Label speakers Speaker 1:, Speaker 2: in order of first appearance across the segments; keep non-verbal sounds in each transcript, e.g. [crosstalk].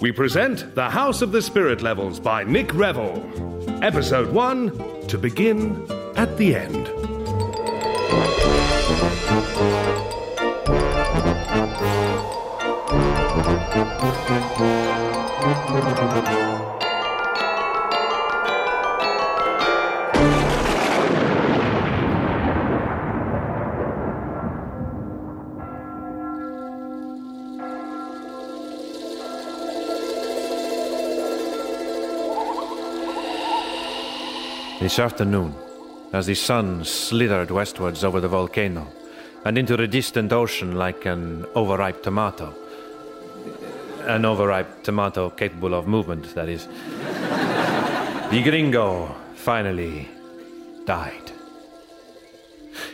Speaker 1: we present The House of the Spirit Levels by Nick Revell. Episode 1 To Begin at the End.
Speaker 2: This afternoon, as the sun slithered westwards over the volcano and into the distant ocean like an overripe tomato, an overripe tomato capable of movement, that is, [laughs] the gringo finally died.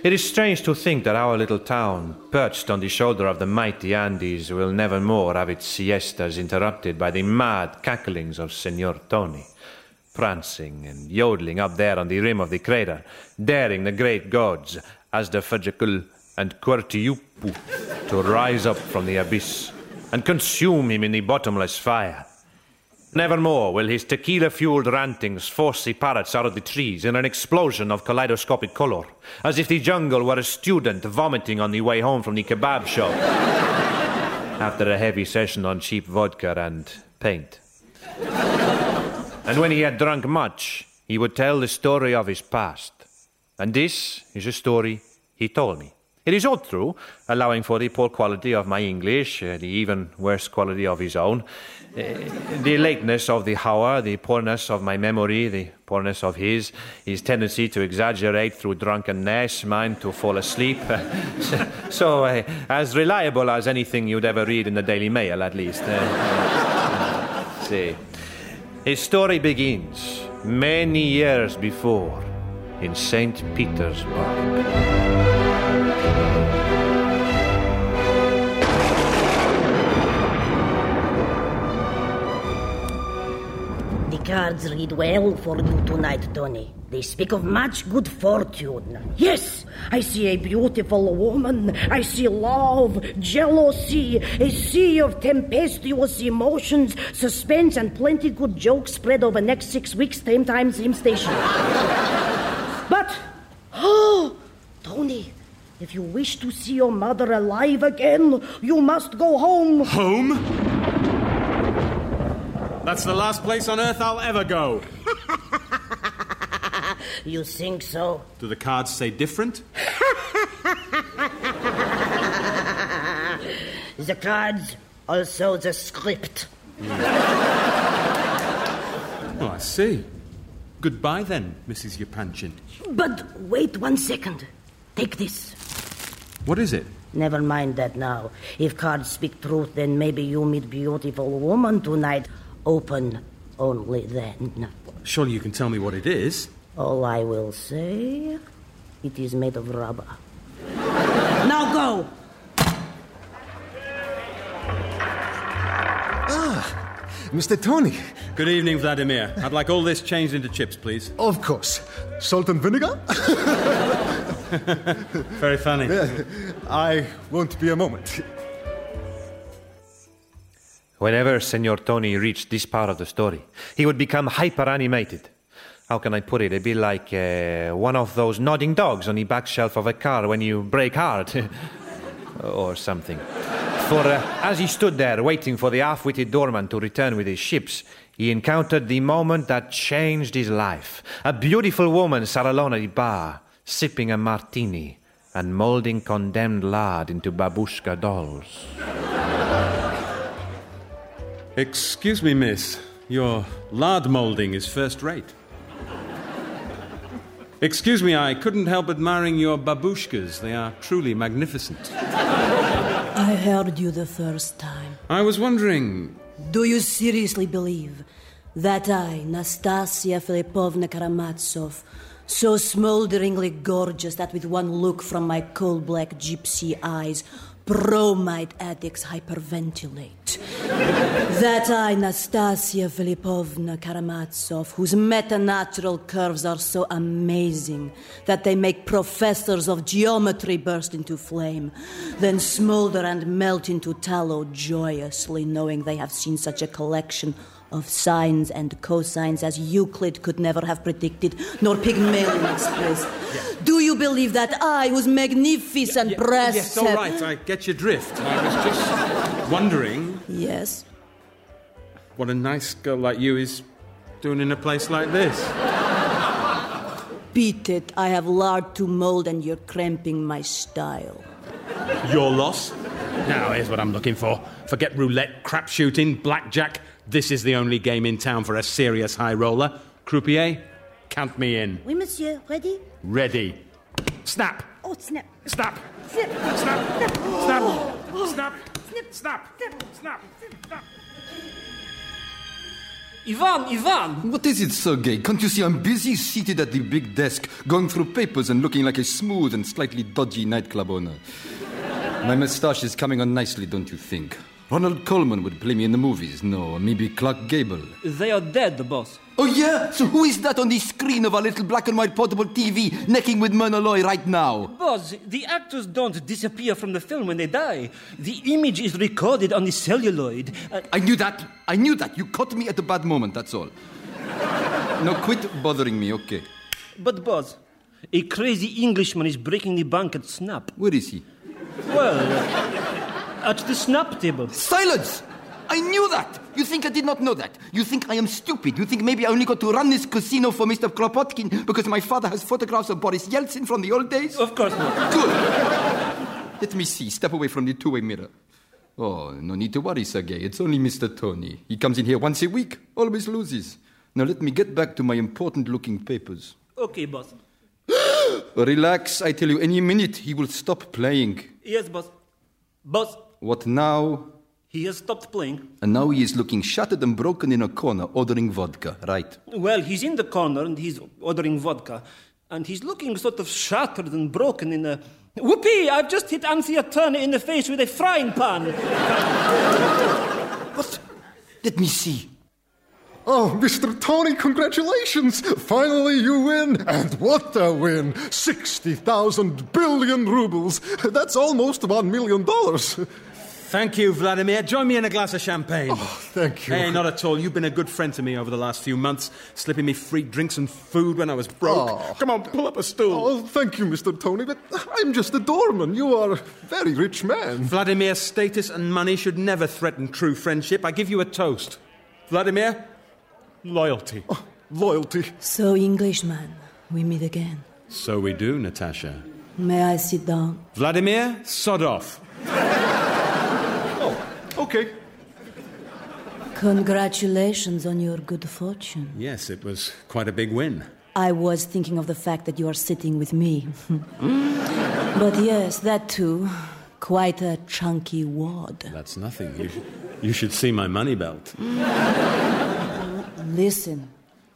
Speaker 2: It is strange to think that our little town, perched on the shoulder of the mighty Andes, will never more have its siestas interrupted by the mad cacklings of Senor Tony prancing and yodeling up there on the rim of the crater, daring the great gods, Azdafajakul and Quertiupu, to rise up from the abyss and consume him in the bottomless fire. Nevermore will his tequila fueled rantings force the parrots out of the trees in an explosion of kaleidoscopic color, as if the jungle were a student vomiting on the way home from the kebab shop [laughs] after a heavy session on cheap vodka and paint. And when he had drunk much, he would tell the story of his past. And this is a story he told me. It is all true, allowing for the poor quality of my English, uh, the even worse quality of his own, uh, the lateness of the hour, the poorness of my memory, the poorness of his, his tendency to exaggerate through drunkenness, mine to fall asleep. [laughs] so, uh, as reliable as anything you'd ever read in the Daily Mail, at least. Uh, see. His story begins many years before in St. Petersburg.
Speaker 3: The cards read well for you tonight, Tony. They speak of much good fortune. Yes, I see a beautiful woman. I see love, jealousy, a sea of tempestuous emotions, suspense, and plenty good jokes spread over next six weeks, same time, same station. [laughs] but, oh, Tony, if you wish to see your mother alive again, you must go home.
Speaker 4: Home? That's the last place on earth I'll ever go. [laughs]
Speaker 3: You think so?
Speaker 4: Do the cards say different? [laughs]
Speaker 3: The cards, also the script. [laughs]
Speaker 4: Oh, I see. Goodbye then, Mrs. Yapanchin.
Speaker 3: But wait one second. Take this.
Speaker 4: What is it?
Speaker 3: Never mind that now. If cards speak truth, then maybe you meet beautiful woman tonight. Open only then.
Speaker 4: Surely you can tell me what it is.
Speaker 3: All I will say, it is made of rubber. now go!
Speaker 5: Ah, Mr. Tony.
Speaker 4: Good evening, Vladimir. I'd like all this changed into chips, please.
Speaker 5: Of course. Salt and vinegar? [laughs]
Speaker 4: Very funny.
Speaker 5: I won't be a moment.
Speaker 2: Whenever Senor Tony reached this part of the story, he would become hyper animated. How can I put it? It'd be like uh, one of those nodding dogs on the back shelf of a car when you brake hard. [laughs] or something. For uh, as he stood there waiting for the half witted doorman to return with his ships, he encountered the moment that changed his life. A beautiful woman sat alone at the bar, sipping a martini and molding condemned lard into babushka dolls.
Speaker 4: Excuse me, miss. Your lard moulding is first rate. Excuse me, I couldn't help admiring your babushkas. They are truly magnificent. [laughs]
Speaker 6: I heard you the first time.
Speaker 4: I was wondering.
Speaker 6: Do you seriously believe that I, Nastasia Filipovna Karamazov, so smolderingly gorgeous that with one look from my coal black gypsy eyes, bromide addicts hyperventilate. that I, Nastasia Filipovna Karamazov, whose metanatural curves are so amazing that they make professors of geometry burst into flame, then smolder and melt into tallow joyously, knowing they have seen such a collection of sines and cosines as Euclid could never have predicted, nor Pygmalion expressed. Do you believe that I, whose magnificent breasts
Speaker 4: Yes, all right, I get your drift. I was just wondering
Speaker 6: Yes.
Speaker 4: what a nice girl like you is doing in a place like this.
Speaker 6: Beat it. I have lard to mold and you're cramping my style.
Speaker 4: Your loss. Now, here's what I'm looking for. Forget roulette, crap shooting, blackjack. This is the only game in town for a serious high roller. Croupier, count me in.
Speaker 3: Oui, monsieur. Ready?
Speaker 4: Ready. Snap!
Speaker 3: Oh, snap.
Speaker 4: Snap!
Speaker 3: Snap. Oh.
Speaker 4: Snap! Snap! Snap! Snap! Snap! Snap!
Speaker 7: Ivan, Ivan!
Speaker 8: What is it, Sergey? Can't you see I'm busy seated at the big desk, going through papers and looking like a smooth and slightly dodgy nightclub owner? My moustache is coming on nicely, don't you think? Ronald Colman would play me in the movies. No, maybe Clark Gable.
Speaker 7: They are dead, boss.
Speaker 8: Oh, yeah? So who is that on the screen of our little black and white portable TV necking with Myrna Loy right now?
Speaker 7: Boss, the actors don't disappear from the film when they die. The image is recorded on the celluloid. Uh,
Speaker 8: I knew that. I knew that. You caught me at a bad moment, that's all. [laughs] No, quit bothering me, okay.
Speaker 7: but, boss, a crazy Englishman is breaking the bank at Snap.
Speaker 8: Where is he?
Speaker 7: Well, uh, at the Snap table.
Speaker 8: Silence! I knew that! You think I did not know that? You think I am stupid? You think maybe I only got to run this casino for Mr. Kropotkin because my father has photographs of Boris Yeltsin from the old days?
Speaker 7: Of course not.
Speaker 8: Good. Let me see. Step away from the two way mirror. Oh, no need to worry, Sergey. It's only Mr. Tony. He comes in here once a week, always loses. Now let me get back to my important looking papers.
Speaker 7: Okay, boss. [gasps]
Speaker 8: Relax, I tell you, any minute he will stop playing.
Speaker 7: Yes, boss. Boss,
Speaker 8: What now?
Speaker 7: he has stopped playing.
Speaker 8: And now he is looking shattered and broken in a corner, ordering vodka, right?
Speaker 7: Well, he's in the corner and he's ordering vodka. And he's looking sort of shattered and broken in a. Whoopee! I've just hit Anthea Turner in the face with a frying pan. [laughs]
Speaker 8: What? Let me see.
Speaker 5: Oh, Mr. Tony, congratulations! Finally you win! And what a win! 60,000 billion rubles! That's almost $1 million!
Speaker 4: Thank you, Vladimir. Join me in a glass of champagne.
Speaker 5: Oh, thank you.
Speaker 4: Hey, not at all. You've been a good friend to me over the last few months, slipping me free drinks and food when I was broke.
Speaker 5: Oh.
Speaker 4: Come on, pull up a stool.
Speaker 5: Oh, thank you, Mr. Tony, but I'm just a doorman. You are a very rich man.
Speaker 4: Vladimir's status and money should never threaten true friendship. I give you a toast. Vladimir, loyalty.
Speaker 5: Oh, loyalty.
Speaker 6: So, Englishman, we meet again.
Speaker 4: So we do, Natasha.
Speaker 6: May I sit down?
Speaker 4: Vladimir, sod off.
Speaker 6: Congratulations on your good fortune.
Speaker 4: Yes, it was quite a big win.
Speaker 6: I was thinking of the fact that you are sitting with me. [laughs] but yes, that too. Quite a chunky wad.
Speaker 4: That's nothing. You, you should see my money belt.
Speaker 6: Listen,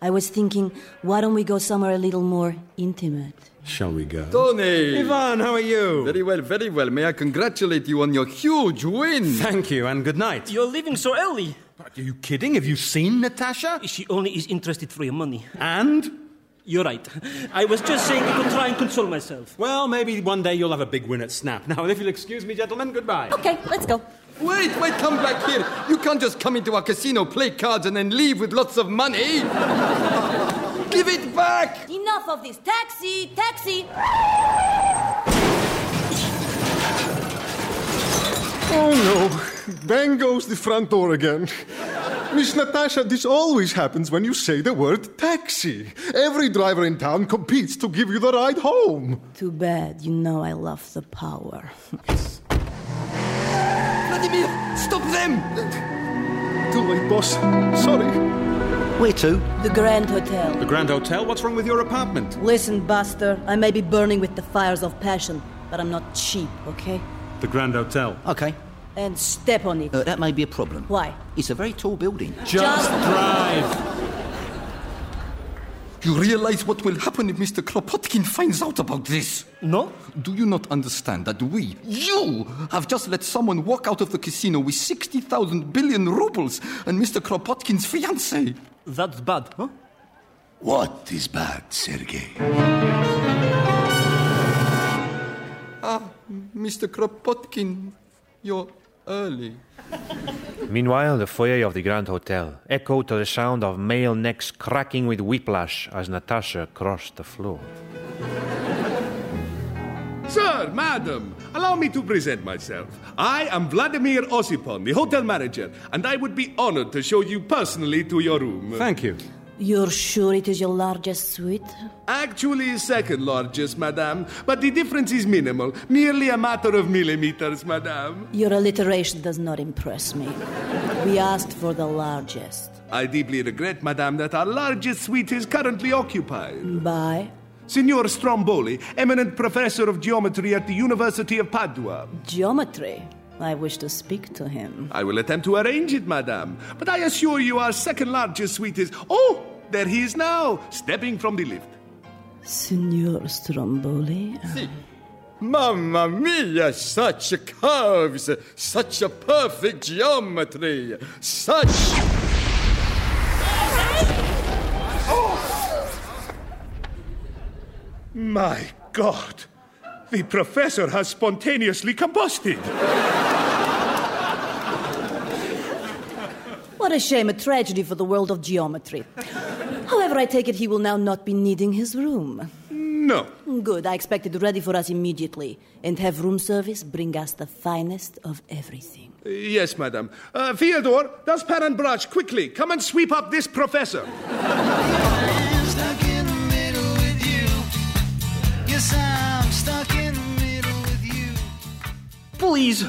Speaker 6: I was thinking, why don't we go somewhere a little more intimate?
Speaker 4: Shall we go?
Speaker 8: Tony!
Speaker 4: Ivan, how are you?
Speaker 8: Very well, very well. May I congratulate you on your huge win?
Speaker 4: Thank you, and good night.
Speaker 7: You're leaving so early.
Speaker 4: Are you kidding? Have you seen Natasha?
Speaker 7: She only is interested for your money.
Speaker 4: And?
Speaker 7: You're right. I was just saying I could try and console myself.
Speaker 4: Well, maybe one day you'll have a big win at Snap. Now, if you'll excuse me, gentlemen, goodbye.
Speaker 6: Okay, let's go.
Speaker 8: Wait, wait, come back here. You can't just come into our casino, play cards, and then leave with lots of money. [laughs] Give it back!
Speaker 6: Enough of this. Taxi! Taxi!
Speaker 5: Oh no. Bang goes the front door again. Miss Natasha, this always happens when you say the word taxi. Every driver in town competes to give you the ride home.
Speaker 6: Too bad. You know I love the power.
Speaker 8: Vladimir, stop them!
Speaker 5: Too late, boss. Sorry.
Speaker 9: Where to?
Speaker 6: The Grand Hotel.
Speaker 4: The Grand Hotel? What's wrong with your apartment?
Speaker 6: Listen, Buster, I may be burning with the fires of passion, but I'm not cheap, okay?
Speaker 4: The Grand Hotel.
Speaker 9: Okay,
Speaker 6: And step on it.
Speaker 9: uh, that may be a problem.
Speaker 6: Why?
Speaker 9: It's a very tall building.
Speaker 4: Just drive.
Speaker 8: You realize what will happen if Mr. Kropotkin finds out about this?
Speaker 7: No?
Speaker 8: Do you not understand that we, you, have just let someone walk out of the casino with 60,000 billion rubles and Mr. Kropotkin's fiancée?
Speaker 7: That's bad, huh?
Speaker 10: What is bad, Sergei?
Speaker 8: Ah, Mr. Kropotkin, you're early.
Speaker 2: Meanwhile, the foyer of the Grand Hotel echoed to the sound of male necks cracking with whiplash as Natasha crossed the floor.
Speaker 1: Sir, madam, allow me to present myself. I am Vladimir Osipon, the hotel manager, and I would be honored to show you personally to your room.
Speaker 4: Thank you.
Speaker 6: You're sure it is your largest suite?
Speaker 1: Actually, second largest, madame, but the difference is minimal, merely a matter of millimeters, madame.
Speaker 6: Your alliteration does not impress me. We asked for the largest.
Speaker 1: I deeply regret, madame, that our largest suite is currently occupied.
Speaker 6: By
Speaker 1: Signor Stromboli, eminent professor of geometry at the University of Padua.
Speaker 6: geometry. I wish to speak to him.
Speaker 1: I will attempt to arrange it, madame, but I assure you our second largest suite is. Oh, there he is now, stepping from the lift.
Speaker 6: Signor Stromboli?
Speaker 8: Uh, Mamma mia, such curves, such a perfect geometry, such.
Speaker 1: My God! The professor has spontaneously combusted.
Speaker 6: What a shame, a tragedy for the world of geometry. However, I take it he will now not be needing his room.
Speaker 1: No.
Speaker 6: Good, I expect it ready for us immediately. And have room service bring us the finest of everything.
Speaker 1: Yes, madam. Uh, Fyodor, does Parent Brush quickly come and sweep up this professor?
Speaker 11: Stuck in the middle with you. Yes, I'm stuck in the middle with you.
Speaker 7: Please,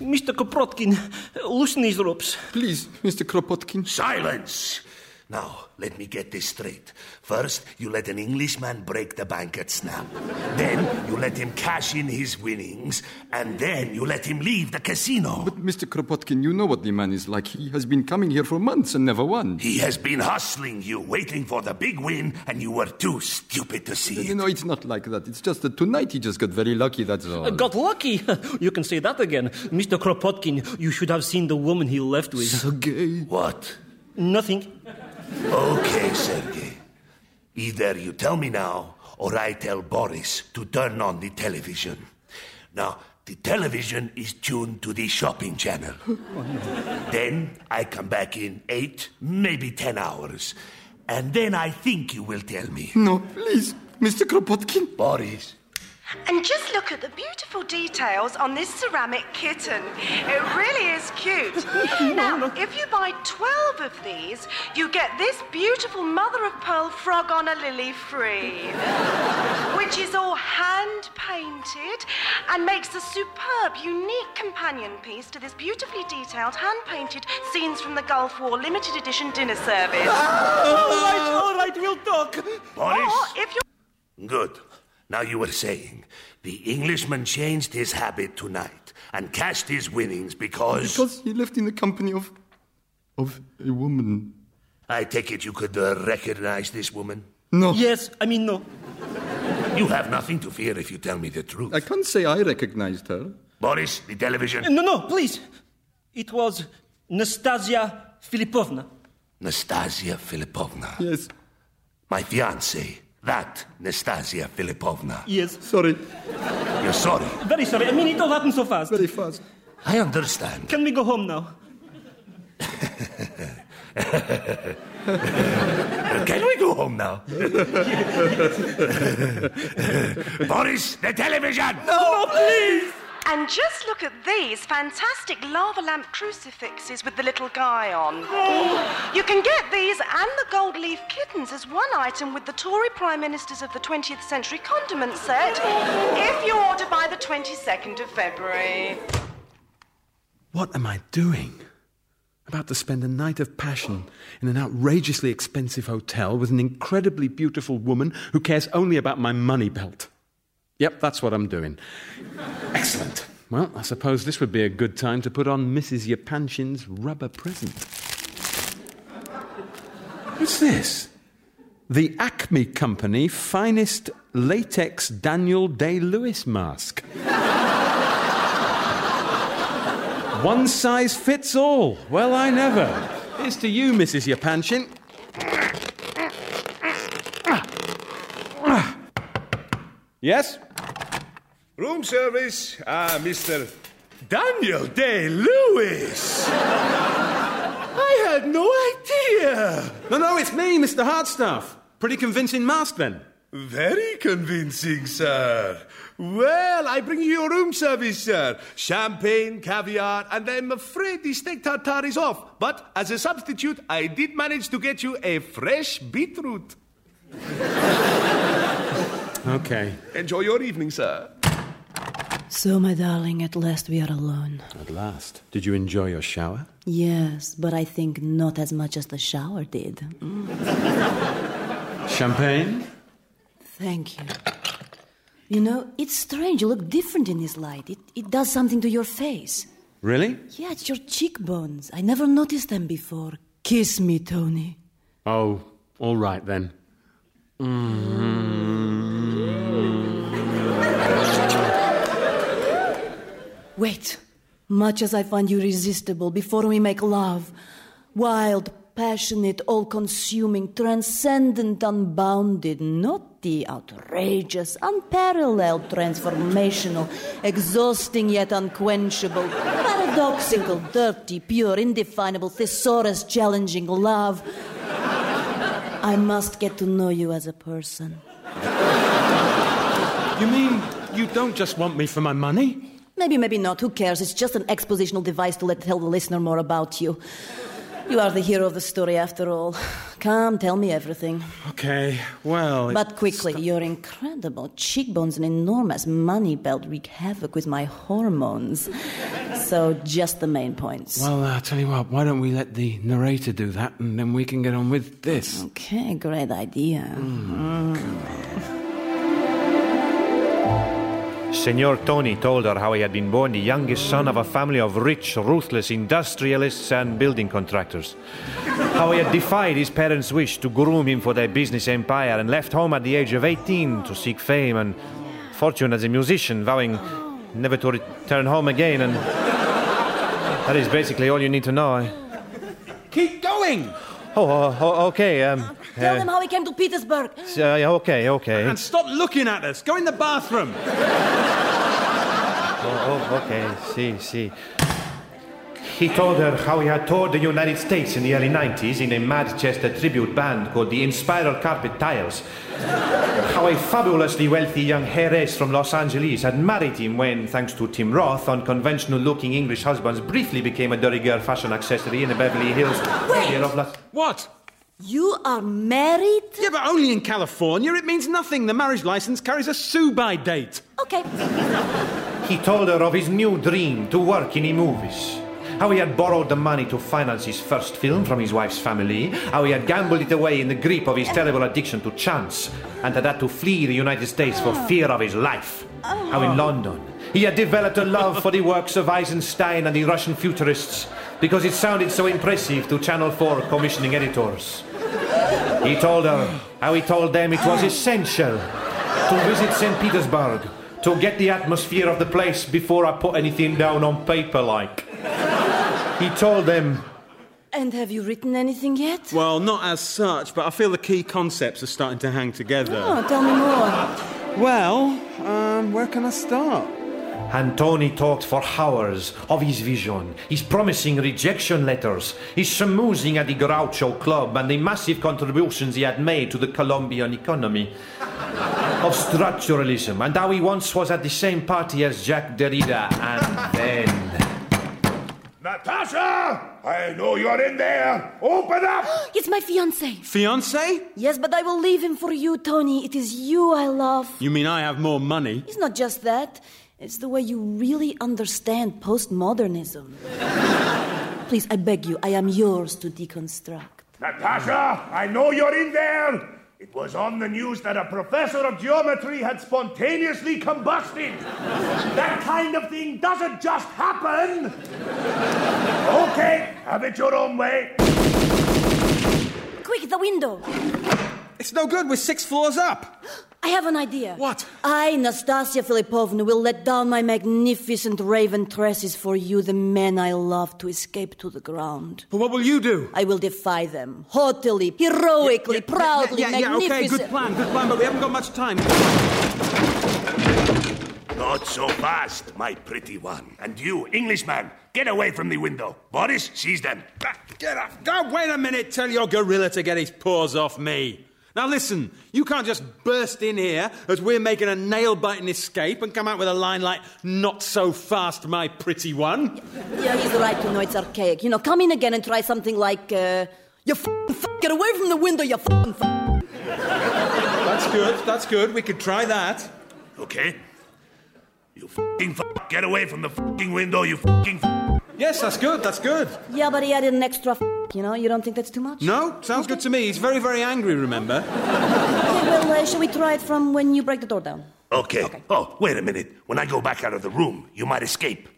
Speaker 7: Mr. Kropotkin, loosen these ropes.
Speaker 8: Please, Mr. Kropotkin.
Speaker 10: Silence! Now, let me get this straight. First, you let an Englishman break the bank at Snap. Then, you let him cash in his winnings. And then, you let him leave the casino.
Speaker 8: But, Mr. Kropotkin, you know what the man is like. He has been coming here for months and never won.
Speaker 10: He has been hustling you, waiting for the big win, and you were too stupid to see
Speaker 8: You
Speaker 10: it.
Speaker 8: know, it's not like that. It's just that tonight he just got very lucky, that's all.
Speaker 7: Uh, Got lucky. [laughs] You can say that again. Mr. Kropotkin, you should have seen the woman he left with.
Speaker 8: Sergei.
Speaker 10: What?
Speaker 7: Nothing.
Speaker 10: Okay, Sergei. Either you tell me now, or I tell Boris to turn on the television. Now, the television is tuned to the shopping channel. then I come back in eight, maybe ten hours. And then I think you will tell me.
Speaker 8: No, please, Mr. Kropotkin.
Speaker 10: Boris,
Speaker 12: And just look at the beautiful details on this ceramic kitten. It really is cute. [laughs] now, if you buy 12 of these, you get this beautiful mother of pearl frog on a lily free, which is all hand painted and makes a superb, unique companion piece to this beautifully detailed, hand painted scenes from the Gulf War limited edition dinner service. [laughs]
Speaker 7: All right, all right, we'll talk.
Speaker 10: Boris.
Speaker 12: Or if you're
Speaker 10: Good. Now you were saying the Englishman changed his habit tonight and cashed his winnings because.
Speaker 8: Because he left in the company of. of a woman.
Speaker 10: I take it you could uh, recognize this woman?
Speaker 8: No.
Speaker 7: Yes, I mean, no.
Speaker 10: You have nothing to fear if you tell me the truth.
Speaker 8: I can't say I recognized her.
Speaker 10: Boris, the television.
Speaker 7: No, no, please. It was Nastasia Filipovna.
Speaker 10: Nastasia Filipovna.
Speaker 8: Yes.
Speaker 10: My fiancée. That Nastasia Filipovna.
Speaker 7: Yes.
Speaker 8: Sorry.
Speaker 10: You're sorry.
Speaker 7: Very sorry. I mean, it all happened so fast.
Speaker 8: Very fast.
Speaker 10: I understand.
Speaker 7: Can we go home now? [laughs]
Speaker 10: Can we go home now? [laughs] Boris, the television!
Speaker 7: No, please!
Speaker 12: And just look at these fantastic lava lamp crucifixes with the little guy on. You can get these and the gold leaf kittens as one item with the Tory Prime Ministers of the 20th Century condiment set if you order by the 22nd of February.
Speaker 4: What am I doing? About to spend a night of passion in an outrageously expensive hotel with an incredibly beautiful woman who cares only about my money belt. Yep, that's what I'm doing. Excellent. Well, I suppose this would be a good time to put on Mrs. Yapanchin's rubber present. What's this? the Acme Company finest latex Daniel Day Lewis mask. One size fits all. Well, I never. Here's to you, Mrs. Yapanchin. Yes?
Speaker 1: Room service. Ah, Mr. Daniel Day Lewis. [laughs] I had no idea.
Speaker 4: No, no, it's me, Mr. Hardstaff. Pretty convincing mask, then.
Speaker 1: Very convincing, sir. Well, I bring you your room service, sir. Champagne, caviar, and I'm afraid the steak tartare is off. But as a substitute, I did manage to get you a fresh beetroot. [laughs]
Speaker 4: Okay.
Speaker 1: Enjoy your evening, sir.
Speaker 6: So, my darling, at last we are alone.
Speaker 4: At last. Did you enjoy your shower?
Speaker 6: Yes, but I think not as much as the shower did. [laughs]
Speaker 4: Champagne?
Speaker 6: Thank you. You know, it's strange. You look different in this light. It, it does something to your face.
Speaker 4: Really?
Speaker 6: Yeah, it's your cheekbones. I never noticed them before. Kiss me, Tony.
Speaker 4: Oh, all right then. Mm-hmm.
Speaker 6: Wait. Much as I find you irresistible before we make love, wild, passionate, all consuming, transcendent, unbounded, the outrageous, unparalleled, transformational, exhausting yet unquenchable, paradoxical, dirty, pure, indefinable, thesaurus challenging love. I must get to know you as a person.
Speaker 4: You mean you don't just want me for my money?
Speaker 6: Maybe, maybe not. Who cares? It's just an expositional device to let tell the listener more about you. You are the hero of the story, after all. Come, tell me everything.
Speaker 4: Okay, well.
Speaker 6: But quickly, your incredible cheekbones and enormous money belt wreak havoc with my hormones. So, just the main points.
Speaker 4: Well, uh, tell you what, why don't we let the narrator do that and then we can get on with this?
Speaker 6: Okay, great idea.
Speaker 2: Senor Tony told her how he had been born the youngest son of a family of rich, ruthless industrialists and building contractors. How he had defied his parents' wish to groom him for their business empire and left home at the age of 18 to seek fame and fortune as a musician, vowing never to return home again. And that is basically all you need to know. eh?
Speaker 4: Keep going!
Speaker 2: Oh, uh, oh, okay. Um,
Speaker 6: Tell
Speaker 2: uh,
Speaker 6: them how he came to Petersburg.
Speaker 2: uh, yeah, okay, okay.
Speaker 4: And stop looking at us! Go in the bathroom!
Speaker 2: Oh, oh, okay, see, see. He told her how he had toured the United States in the early 90s in a Manchester tribute band called the Inspiral Carpet Tiles. How a fabulously wealthy young heiress from Los Angeles had married him when, thanks to Tim Roth, unconventional looking English husbands briefly became a de girl fashion accessory in the Beverly Hills area of Los.
Speaker 4: What?
Speaker 6: You are married?
Speaker 4: Yeah, but only in California. It means nothing. The marriage license carries a sue by date.
Speaker 6: Okay.
Speaker 2: He told her of his new dream to work in the movies. How he had borrowed the money to finance his first film from his wife's family. How he had gambled it away in the grip of his terrible addiction to chance. And had had to flee the United States for oh. fear of his life. How in oh. London he had developed a love for the works of Eisenstein and the Russian futurists because it sounded so impressive to Channel 4 commissioning editors. He told her how he told them it was essential to visit St. Petersburg to get the atmosphere of the place before I put anything down on paper, like. He told them
Speaker 6: And have you written anything yet?
Speaker 4: Well, not as such, but I feel the key concepts are starting to hang together.
Speaker 6: Oh, tell me more.
Speaker 4: Well, um, where can I start?
Speaker 2: And Tony talked for hours of his vision, his promising rejection letters, his schmoozing at the Groucho Club, and the massive contributions he had made to the Colombian economy. Of structuralism, and how he once was at the same party as Jack Derrida, and then.
Speaker 10: Natasha! I know you're in there. Open up! [gasps]
Speaker 6: It's my fiance.
Speaker 4: Fiance?
Speaker 6: Yes, but I will leave him for you, Tony. It is you I love.
Speaker 4: You mean I have more money?
Speaker 6: It's not just that, it's the way you really understand postmodernism. [laughs] Please, I beg you, I am yours to deconstruct.
Speaker 10: Natasha, I know you're in there. It was on the news that a professor of geometry had spontaneously combusted. that kind of thing doesn't just happen. Okay, have it your own way.
Speaker 6: Quick, the window!
Speaker 4: It's no good. We're six floors up.
Speaker 6: I have an idea.
Speaker 4: What?
Speaker 6: I, Nastasia Filipovna, will let down my magnificent raven tresses for you, the men I love, to escape to the ground.
Speaker 4: But what will you do?
Speaker 6: I will defy them, haughtily, heroically, proudly,
Speaker 4: yeah, yeah, yeah,
Speaker 6: magnificent.
Speaker 4: okay, good plan, good plan, but we haven't got much time.
Speaker 10: Not so fast, my pretty one. And you, Englishman, get away from the window. Boris, seize them.
Speaker 4: Get up. Go, wait a minute. Tell your gorilla to get his paws off me. Now listen, you can't just burst in here as we're making a nail biting escape and come out with a line like, not so fast, my pretty one.
Speaker 6: Yeah, he's right to know it's archaic. You know, come in again and try something like, uh, you f- f- get away from the window, you f- f-
Speaker 4: That's good, that's good. We could try that.
Speaker 10: Okay? You fucking f- get away from the fucking window, you fucking f-
Speaker 4: Yes, that's good, that's good.
Speaker 6: Yeah, but he added an extra f- you know, you don't think that's too much?
Speaker 4: No, sounds good to me. He's very, very angry, remember?
Speaker 6: Okay, well, uh, shall we try it from when you break the door down?
Speaker 10: Okay. Okay. Oh, wait a minute. When I go back out of the room, you might escape.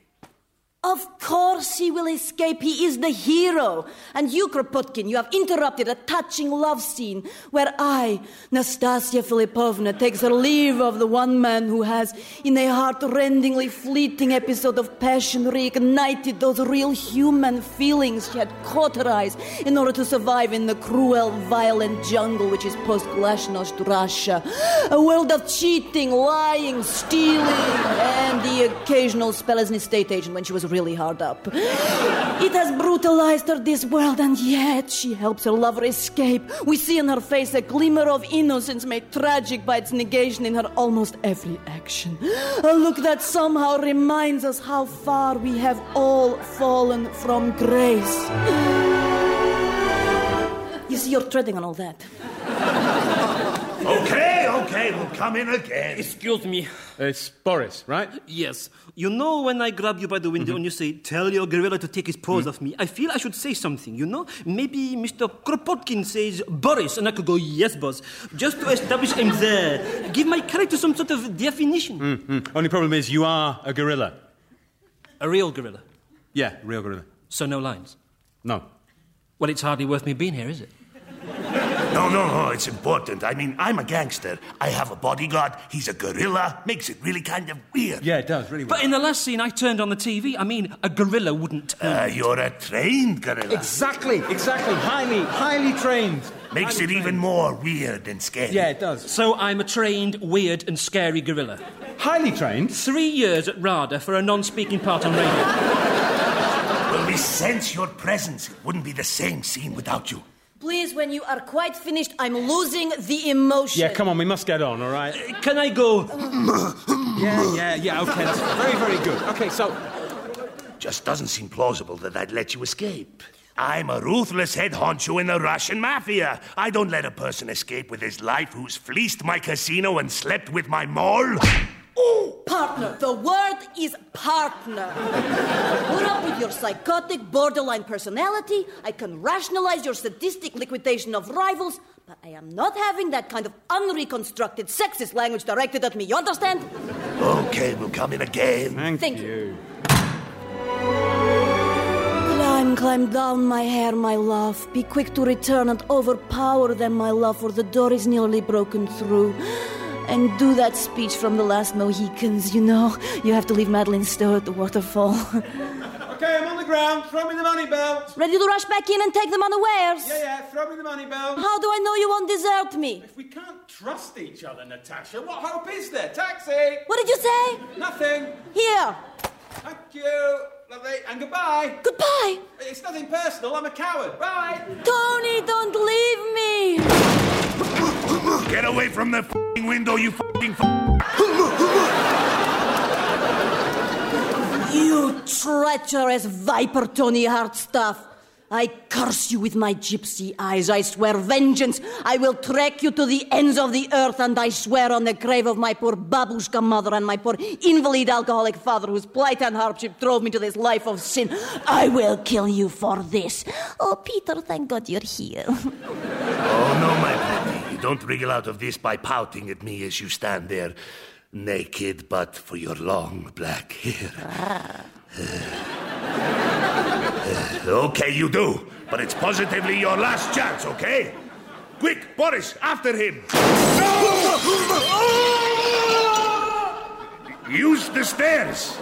Speaker 6: Of course he will escape. He is the hero. And you, Kropotkin, you have interrupted a touching love scene where I, Nastasia Filipovna, takes her leave of the one man who has, in a heart-rendingly fleeting episode of passion, reignited those real human feelings she had cauterized in order to survive in the cruel, violent jungle which is post-Glasnost Russia. A world of cheating, lying, stealing, and the occasional spell as an estate agent when she was really hard up. It has brutalized her, this world, and yet she helps her lover escape. We see in her face a glimmer of innocence made tragic by its negation in her almost every action. A look that somehow reminds us how far we have all fallen from grace. You see, you're treading on all that.
Speaker 10: Okay, okay, we'll come in again.
Speaker 7: Excuse me.
Speaker 4: It's Boris, right?
Speaker 7: Yes. You know when I grab you by the window and you say, tell your gorilla to take his paws off me, I feel I should say something, you know? Maybe Mr. Kropotkin says Boris, and I could go, yes, boss, just to establish I'm there. Give my character some sort of definition.
Speaker 4: Mm-hmm. Only problem is you are a gorilla.
Speaker 7: A real gorilla.
Speaker 4: Yeah, real gorilla.
Speaker 7: So no lines.
Speaker 4: No.
Speaker 7: Well, it's hardly worth me being here, is it?
Speaker 10: No, no, no, it's important. I mean, I'm a gangster. I have a bodyguard. He's a gorilla. Makes it really kind of weird.
Speaker 4: Yeah, it does, really
Speaker 7: But in the last scene I turned on the TV, I mean, a gorilla wouldn't turn.
Speaker 10: Uh, you're a trained gorilla.
Speaker 4: Exactly, exactly. Highly, highly trained.
Speaker 10: Makes
Speaker 4: Highly
Speaker 10: it even more weird and scary.
Speaker 4: Yeah, it does.
Speaker 7: So I'm a trained, weird, and scary gorilla.
Speaker 4: Highly trained.
Speaker 7: Three years at RADA for a non speaking part on radio.
Speaker 10: Well, we sense your presence. It wouldn't be the same scene without you.
Speaker 6: Please, when you are quite finished, I'm losing the emotion.
Speaker 4: Yeah, come on, we must get on, all right?
Speaker 7: Uh, can I go? [coughs]
Speaker 4: Yeah, yeah, yeah, okay, that's very, very good. Okay, so.
Speaker 10: Just doesn't seem plausible that I'd let you escape. I'm a ruthless head honcho in the Russian mafia. I don't let a person escape with his life who's fleeced my casino and slept with my mole.
Speaker 6: Partner. The word is partner. [laughs] Put up with your psychotic, borderline personality. I can rationalize your sadistic liquidation of rivals, but I am not having that kind of unreconstructed sexist language directed at me. You understand?
Speaker 10: Okay, we'll come in again.
Speaker 4: Thank,
Speaker 6: Thank
Speaker 4: you.
Speaker 6: Climb, climb down, my hair, my love. Be quick to return and overpower them, my love, for the door is nearly broken through. And do that speech from the last Mohicans, you know. You have to leave Madeleine Stowe at the waterfall. [laughs]
Speaker 4: Okay, I'm on the ground. Throw me the money belt.
Speaker 6: Ready to rush back in and take them unawares?
Speaker 4: Yeah, yeah, throw me the money belt.
Speaker 6: How do I know you won't desert me?
Speaker 4: If we can't trust each other, Natasha, what hope is there? Taxi!
Speaker 6: What did you say?
Speaker 4: Nothing.
Speaker 6: Here.
Speaker 4: Thank you. Lovely. And goodbye.
Speaker 6: Goodbye.
Speaker 4: It's nothing personal. I'm a coward. Bye.
Speaker 6: Tony, don't leave me.
Speaker 10: Get away from the fing window, you fing
Speaker 6: You treacherous viper, Tony Hardstaff. I curse you with my gypsy eyes. I swear vengeance. I will track you to the ends of the earth, and I swear on the grave of my poor babushka mother and my poor invalid alcoholic father, whose plight and hardship drove me to this life of sin. I will kill you for this. Oh, Peter, thank God you're here.
Speaker 10: Oh, no, my pretty. Don't wriggle out of this by pouting at me as you stand there, naked but for your long black hair. Uh, [laughs] okay, you do. But it's positively your last chance, okay?
Speaker 1: Quick, Boris, after him! [laughs] Use the stairs!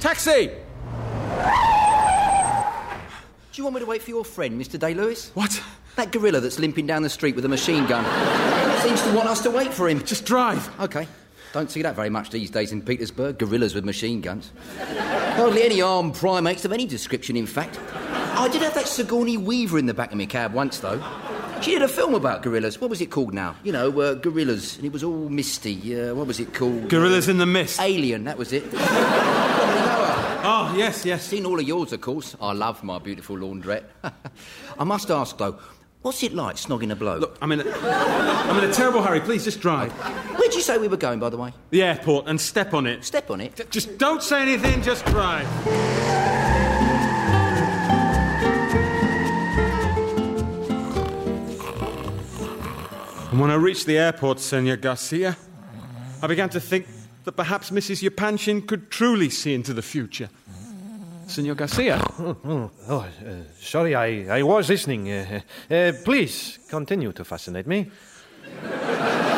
Speaker 4: Taxi!
Speaker 8: Do you want me to wait for your friend, Mr. Day Lewis?
Speaker 4: What?
Speaker 8: That gorilla that's limping down the street with a machine gun. Seems to want us to wait for him.
Speaker 4: Just drive.
Speaker 8: Okay. Don't see that very much these days in Petersburg. Gorillas with machine guns. Hardly any armed primates of any description, in fact. I did have that Sigourney Weaver in the back of my cab once, though. She did a film about gorillas. What was it called now? You know, uh, gorillas. And it was all misty. Uh, what was it called?
Speaker 4: Gorillas in the mist.
Speaker 8: Alien, that was it. Probably know her.
Speaker 4: Oh, yes, yes.
Speaker 8: Seen all of yours, of course. I love my beautiful laundrette. [laughs] I must ask, though, what's it like snogging a bloke?
Speaker 4: Look, I'm in, a, I'm in a terrible hurry. Please, just drive.
Speaker 8: Where'd you say we were going, by the way?
Speaker 4: The airport and step on it.
Speaker 8: Step on it.
Speaker 4: Just don't say anything, just drive. And when I reached the airport, Senor Garcia, I began to think that perhaps Mrs. Yapanchin could truly see into the future. Senor Garcia? [laughs]
Speaker 2: Oh, uh, sorry, I, I was listening. Uh, uh, please continue to fascinate me. [laughs]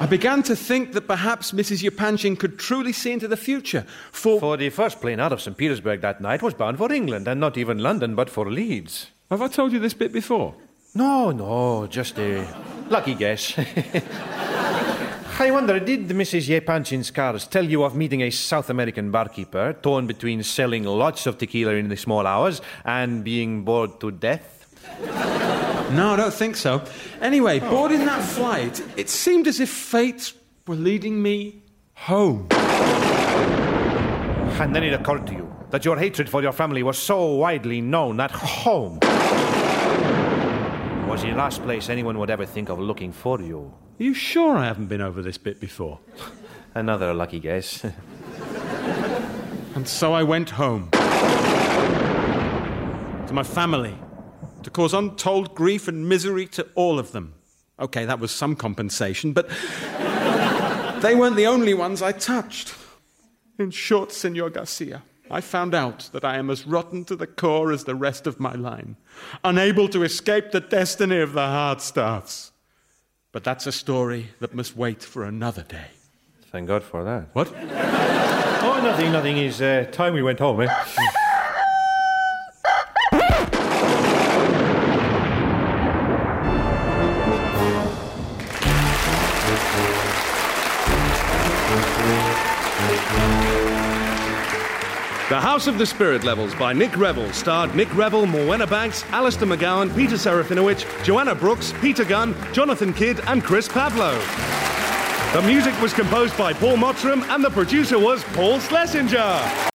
Speaker 4: I began to think that perhaps Mrs. Yapanchin could truly see into the future. For.
Speaker 2: For the first plane out of St. Petersburg that night was bound for England, and not even London, but for Leeds.
Speaker 4: Have I told you this bit before?
Speaker 2: No, no, just a lucky guess. [laughs] I wonder, did Mrs. Yepanchin's cars tell you of meeting a South American barkeeper torn between selling lots of tequila in the small hours and being bored to death?
Speaker 4: No, I don't think so. Anyway, oh. boarding that flight, it seemed as if fate were leading me home.
Speaker 2: And then it occurred to you that your hatred for your family was so widely known that home was the last place anyone would ever think of looking for you.
Speaker 4: Are you sure I haven't been over this bit before? [laughs]
Speaker 2: Another lucky guess. [laughs]
Speaker 4: And so I went home. To my family. To cause untold grief and misery to all of them. Okay, that was some compensation, but [laughs] they weren't the only ones I touched. In short, Senor Garcia, I found out that I am as rotten to the core as the rest of my line, unable to escape the destiny of the Hardstaffs. But that's a story that must wait for another day.
Speaker 2: Thank God for that.
Speaker 4: What?
Speaker 2: Oh, nothing, nothing. Is uh, time we went home, eh? [laughs]
Speaker 1: The House of the Spirit Levels by Nick Revell starred Nick Revell, Morwenna Banks, Alistair McGowan, Peter Serafinowicz, Joanna Brooks, Peter Gunn, Jonathan Kidd, and Chris Pavlo. The music was composed by Paul Mottram, and the producer was Paul Schlesinger.